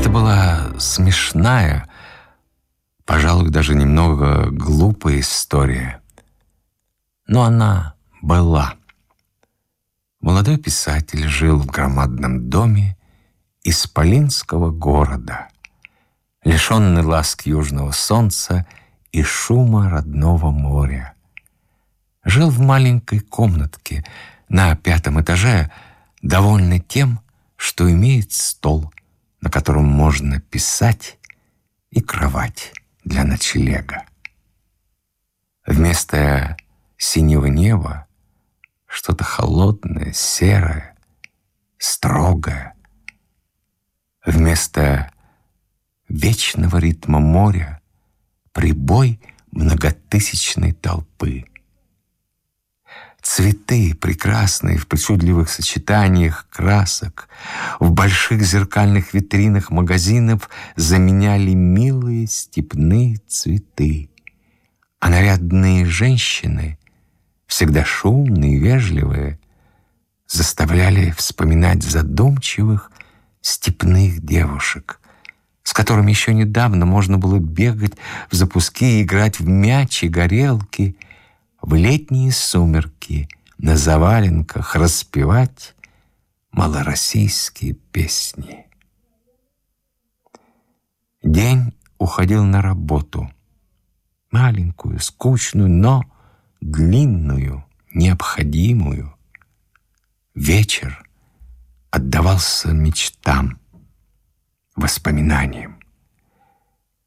Это была смешная, пожалуй, даже немного глупая история. Но она была. Молодой писатель жил в громадном доме исполинского города, лишенный ласк южного солнца и шума родного моря. Жил в маленькой комнатке на пятом этаже, довольный тем, что имеет стол, на котором можно писать, и кровать для ночлега. Вместо синего неба что-то холодное, серое, строгое. Вместо вечного ритма моря прибой многотысячной толпы. Цветы, прекрасные в причудливых сочетаниях красок, в больших зеркальных витринах магазинов заменяли милые степные цветы. А нарядные женщины, всегда шумные, вежливые, заставляли вспоминать задумчивых степных девушек, с которыми еще недавно можно было бегать в запуски и играть в мяч и горелки — в летние сумерки на заваленках распевать малороссийские песни. День уходил на работу, маленькую, скучную, но длинную, необходимую. Вечер отдавался мечтам, воспоминаниям.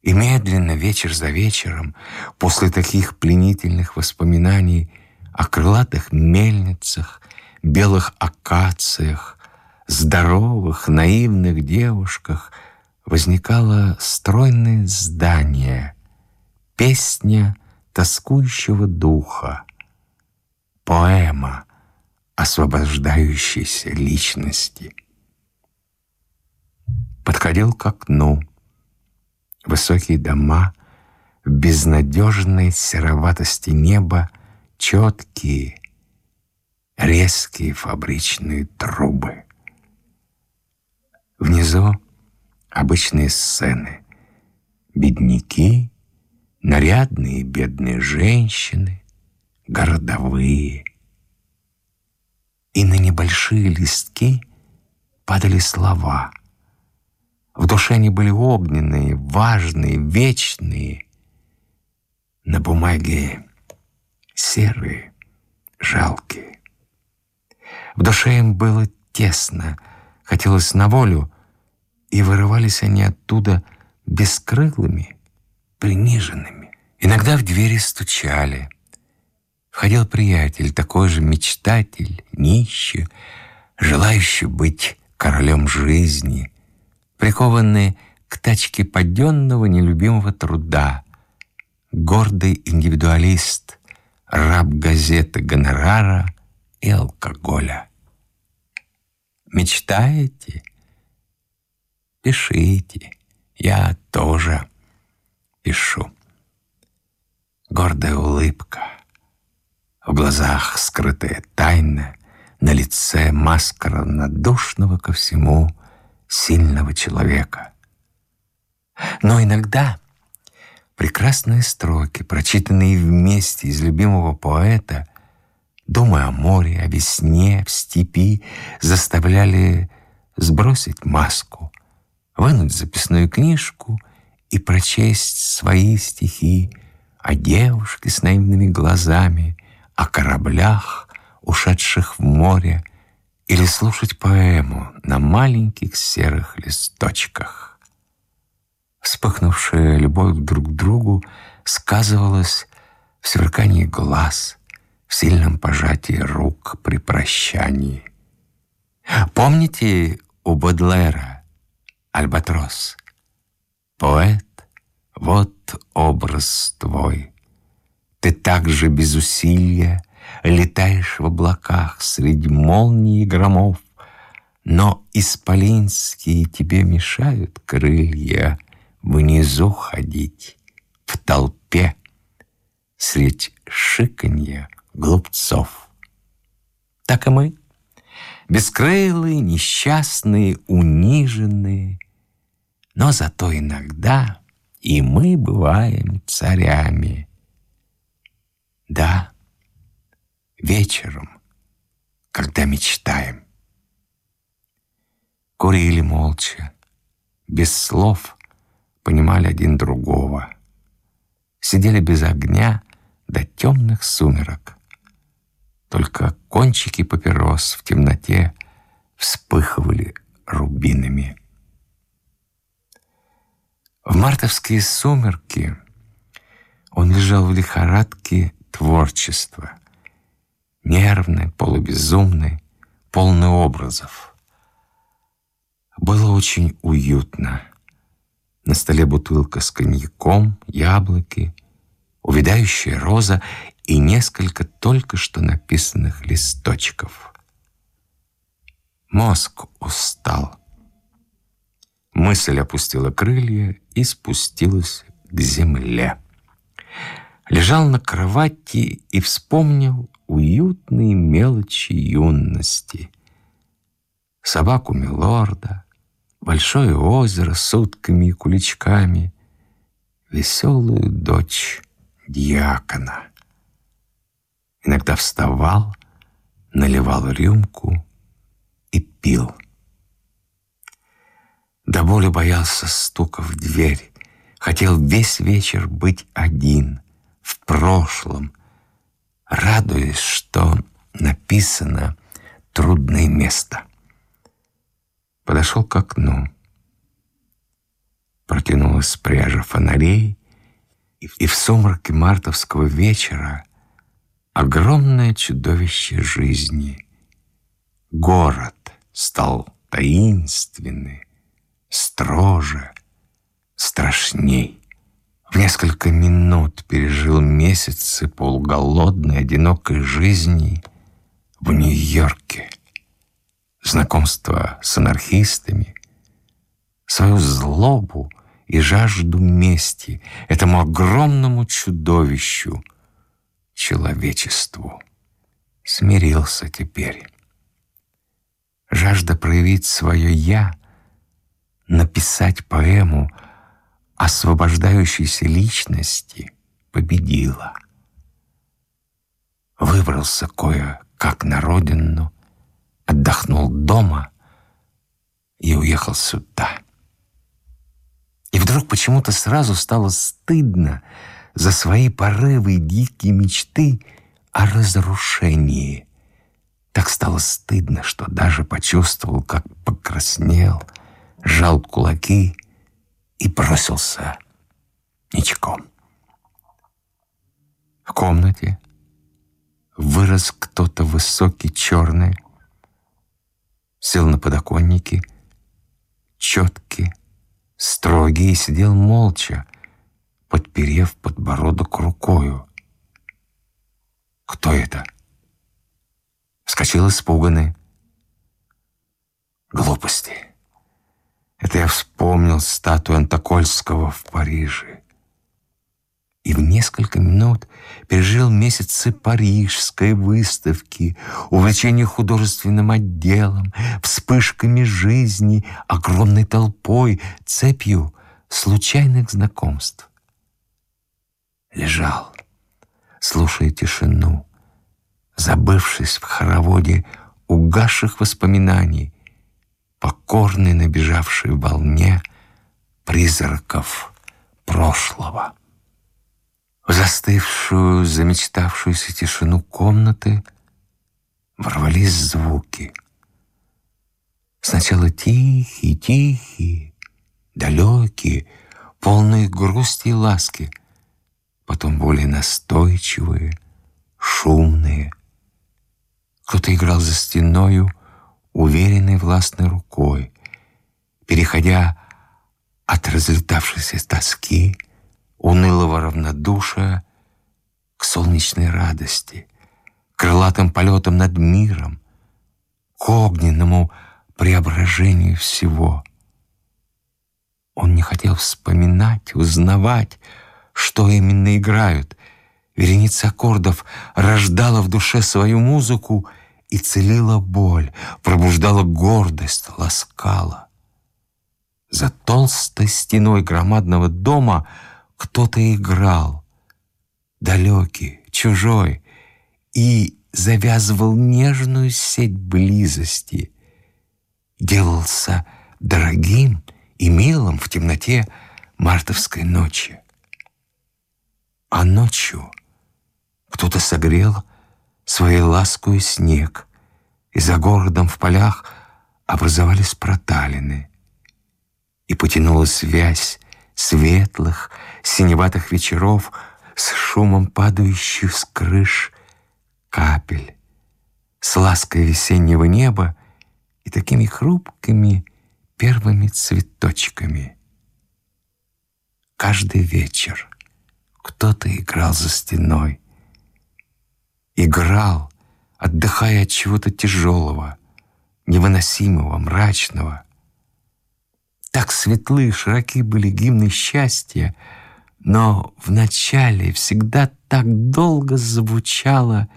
И медленно, вечер за вечером, после таких пленительных воспоминаний о крылатых мельницах, белых акациях, здоровых, наивных девушках, возникало стройное здание, песня тоскующего духа, поэма освобождающейся личности. Подходил к окну — Высокие дома в безнадежной сероватости неба, четкие, резкие фабричные трубы. Внизу обычные сцены. Бедняки, нарядные бедные женщины, городовые. И на небольшие листки падали слова — в душе они были огненные, важные, вечные. На бумаге серые, жалкие. В душе им было тесно, хотелось на волю, и вырывались они оттуда бескрылыми, приниженными. Иногда в двери стучали. Входил приятель, такой же мечтатель, нищий, желающий быть королем жизни — прикованные к тачке подденного нелюбимого труда, гордый индивидуалист, раб газеты гонорара и алкоголя. Мечтаете? Пишите. Я тоже пишу. Гордая улыбка. В глазах скрытая тайна, на лице маска равнодушного ко всему — сильного человека. Но иногда прекрасные строки, прочитанные вместе из любимого поэта, думая о море, о весне, в степи, заставляли сбросить маску, вынуть записную книжку и прочесть свои стихи о девушке с наивными глазами, о кораблях, ушедших в море, или слушать поэму на маленьких серых листочках. Вспыхнувшая любовь друг к другу сказывалась в сверкании глаз, в сильном пожатии рук при прощании. Помните у Бодлера «Альбатрос»? Поэт, вот образ твой. Ты так же без усилия Летаешь в облаках среди молний и громов, Но исполинские тебе мешают крылья Внизу ходить, в толпе, Средь шиканья глупцов. Так и мы, бескрылые, несчастные, униженные, Но зато иногда и мы бываем царями. Да, вечером, когда мечтаем. Курили молча, без слов понимали один другого. Сидели без огня до темных сумерок. Только кончики папирос в темноте вспыхивали рубинами. В мартовские сумерки он лежал в лихорадке творчества, нервный, полубезумный, полный образов. Было очень уютно. На столе бутылка с коньяком, яблоки, увядающая роза и несколько только что написанных листочков. Мозг устал. Мысль опустила крылья и спустилась к земле. Лежал на кровати и вспомнил уютные мелочи юности. Собаку Милорда, большое озеро с утками и куличками, веселую дочь дьякона. Иногда вставал, наливал рюмку и пил. До боли боялся стука в дверь. Хотел весь вечер быть один, в прошлом, радуясь, что написано «трудное место». Подошел к окну. Протянулась пряжа фонарей, и в сумраке мартовского вечера огромное чудовище жизни. Город стал таинственный, строже, страшней. Несколько минут пережил месяцы полуголодной, одинокой жизни в Нью-Йорке. Знакомство с анархистами, свою злобу и жажду мести этому огромному чудовищу, человечеству. Смирился теперь. Жажда проявить свое «я» написать поэму освобождающейся личности победила. Выбрался кое-как на родину, отдохнул дома и уехал сюда. И вдруг почему-то сразу стало стыдно за свои порывы и дикие мечты о разрушении. Так стало стыдно, что даже почувствовал, как покраснел — сжал кулаки и бросился ничком. В комнате вырос кто-то высокий, черный, сел на подоконнике, четкий, строгий и сидел молча, подперев подбородок рукою. «Кто это?» Вскочил испуганный. «Глупости!» Это я вспомнил статую Антокольского в Париже. И в несколько минут пережил месяцы парижской выставки, увлечение художественным отделом, вспышками жизни, огромной толпой, цепью случайных знакомств. Лежал, слушая тишину, забывшись в хороводе угасших воспоминаний, покорный набежавшей волне призраков прошлого. В застывшую, замечтавшуюся тишину комнаты ворвались звуки. Сначала тихие, тихие, далекие, полные грусти и ласки, потом более настойчивые, шумные. Кто-то играл за стеною, уверенной властной рукой, переходя от разлетавшейся тоски, унылого равнодушия к солнечной радости, крылатым полетам над миром, к огненному преображению всего. Он не хотел вспоминать, узнавать, что именно играют. Вереница аккордов рождала в душе свою музыку — и целила боль, пробуждала гордость, ласкала. За толстой стеной громадного дома кто-то играл, далекий, чужой, и завязывал нежную сеть близости, делался дорогим и милым в темноте мартовской ночи. А ночью кто-то согрел своей ласкою снег, и за городом в полях образовались проталины, и потянулась связь светлых, синеватых вечеров с шумом падающих с крыш капель, с лаской весеннего неба и такими хрупкими первыми цветочками. Каждый вечер кто-то играл за стеной. Играл, отдыхая от чего-то тяжелого, невыносимого, мрачного. Так светлы, широки были гимны счастья, но вначале всегда так долго звучала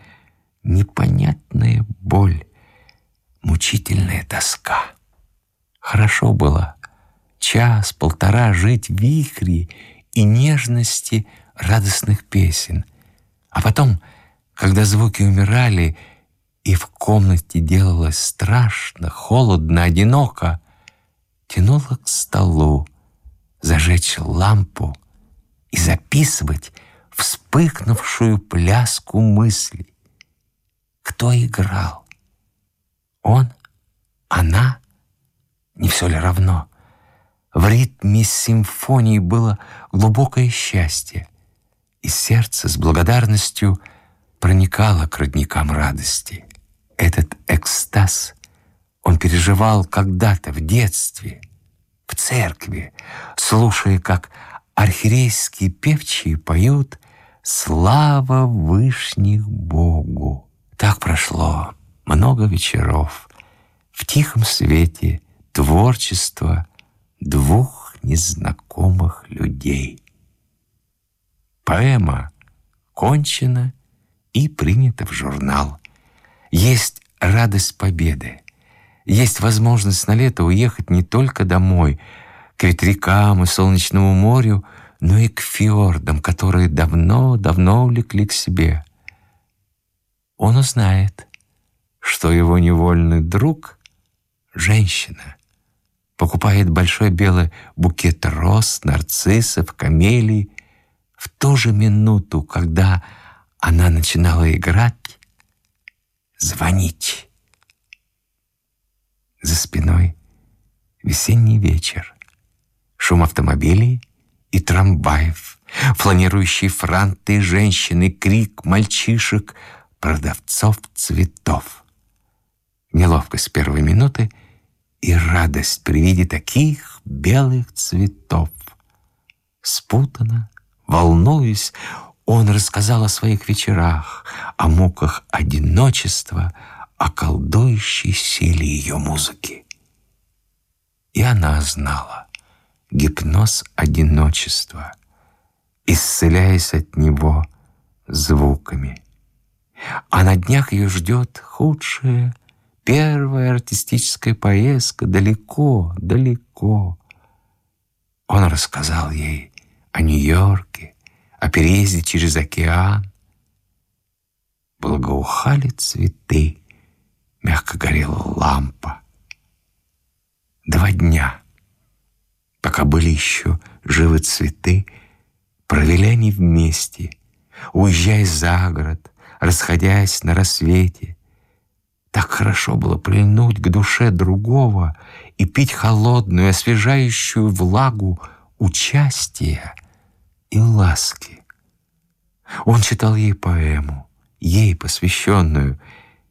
непонятная боль, мучительная тоска. Хорошо было час-полтора жить в вихре и нежности радостных песен. А потом, когда звуки умирали, и в комнате делалось страшно, холодно, одиноко, тянуло к столу, зажечь лампу и записывать вспыхнувшую пляску мыслей. Кто играл? Он? Она? Не все ли равно? В ритме симфонии было глубокое счастье, и сердце с благодарностью проникало к родникам радости. Этот экстаз он переживал когда-то в детстве, в церкви, слушая, как архирейские певчие поют «Слава Вышних Богу». Так прошло много вечеров в тихом свете творчества двух незнакомых людей. Поэма кончена и принята в журнал. Есть радость победы. Есть возможность на лето уехать не только домой, к ветрякам и солнечному морю, но и к фьордам, которые давно-давно увлекли к себе. Он узнает, что его невольный друг — женщина — покупает большой белый букет роз, нарциссов, камелий. В ту же минуту, когда она начинала играть, звонить. За спиной весенний вечер, шум автомобилей и трамваев, фланирующие франты женщины, крик мальчишек, продавцов цветов. Неловкость первой минуты — и радость при виде таких белых цветов. Спутанно, волнуясь, он рассказал о своих вечерах, о муках одиночества, о колдующей силе ее музыки. И она знала гипноз одиночества, исцеляясь от него звуками. А на днях ее ждет худшее — Первая артистическая поездка далеко, далеко. Он рассказал ей о Нью-Йорке, о переезде через океан. Благоухали цветы, мягко горела лампа. Два дня, пока были еще живы цветы, провели они вместе, уезжая за город, расходясь на рассвете, так хорошо было прильнуть к душе другого и пить холодную, освежающую влагу участия и ласки. Он читал ей поэму, ей посвященную,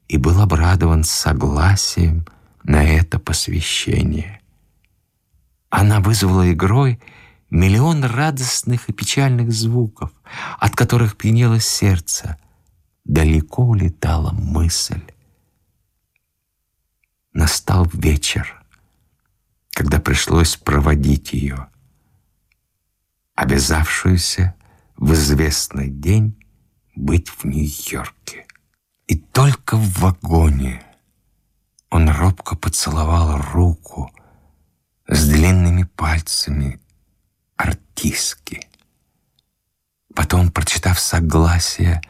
и был обрадован согласием на это посвящение. Она вызвала игрой миллион радостных и печальных звуков, от которых пьянело сердце. Далеко улетала мысль настал вечер, когда пришлось проводить ее, обязавшуюся в известный день быть в Нью-Йорке. И только в вагоне он робко поцеловал руку с длинными пальцами, артистки. Потом, прочитав согласие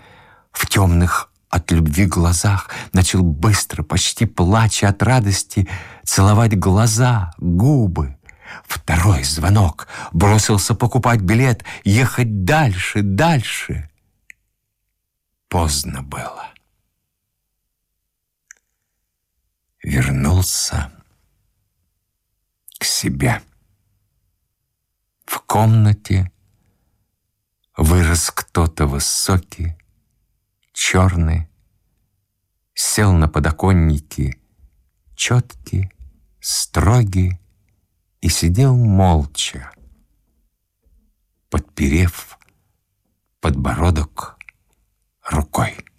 в темных от любви глазах, начал быстро, почти плача от радости, целовать глаза, губы. Второй звонок. Бросился покупать билет, ехать дальше, дальше. Поздно было. Вернулся к себе. В комнате вырос кто-то высокий, черный, сел на подоконнике, четкий, строгий, и сидел молча, подперев подбородок рукой.